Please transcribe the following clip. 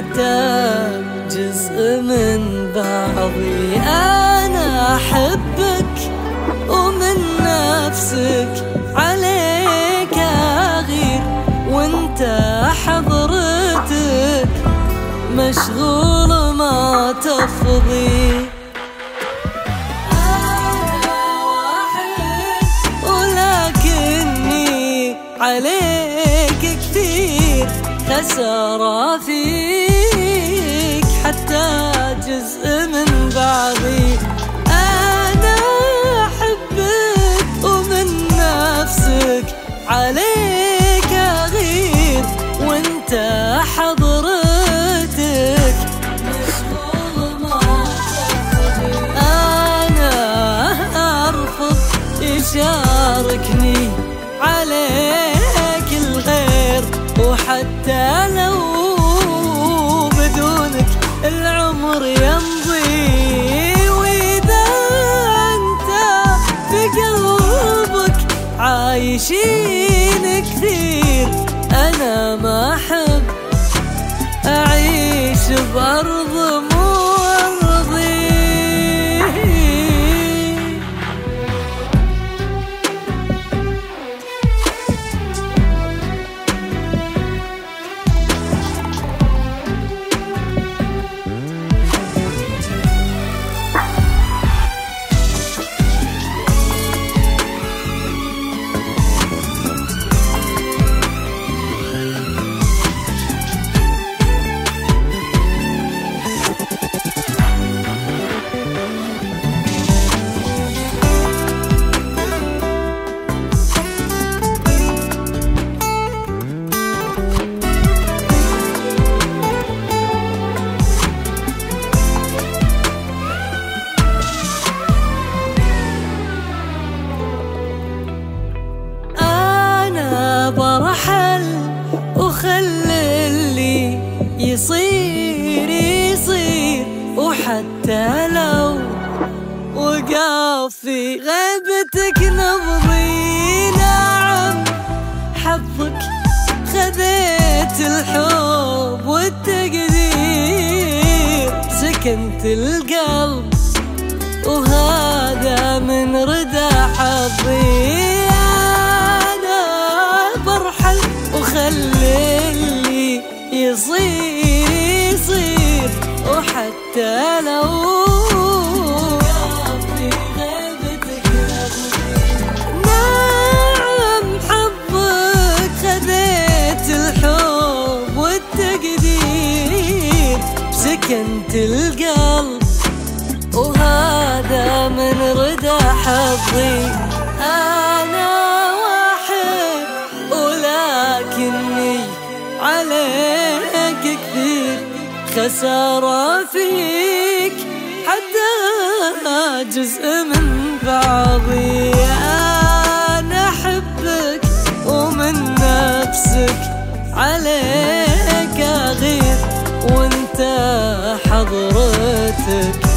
حتى جزء من بعضي. أنا أحبك ومن نفسك عليك أغير وأنت حضرتك مشغول ما تفضي ولكني عليك كثير خسارة فيك حتى جزء من بعضي. أنا أحبك ومن نفسك. عليك أغير وأنت حضرتك. مشغول ما أنا أرفض يشاركني عليك الغير. وحتى لو العمر يمضي وإذا أنت بقلبك عايشين كثير أنا ما أحب أعيش بأرض وحتى لو وقف في غيبتك نبضي نعم. حظك خذيت الحب والتقدير. سكنت القلب وهذا سكنت القلب وهذا من ردى حظي. أنا واحد ولكني عليك كثير. خسارة فيك كلنا جزء من بعضي. أنا أحبك ومن نفسك عليك أغير وأنت حضرتك.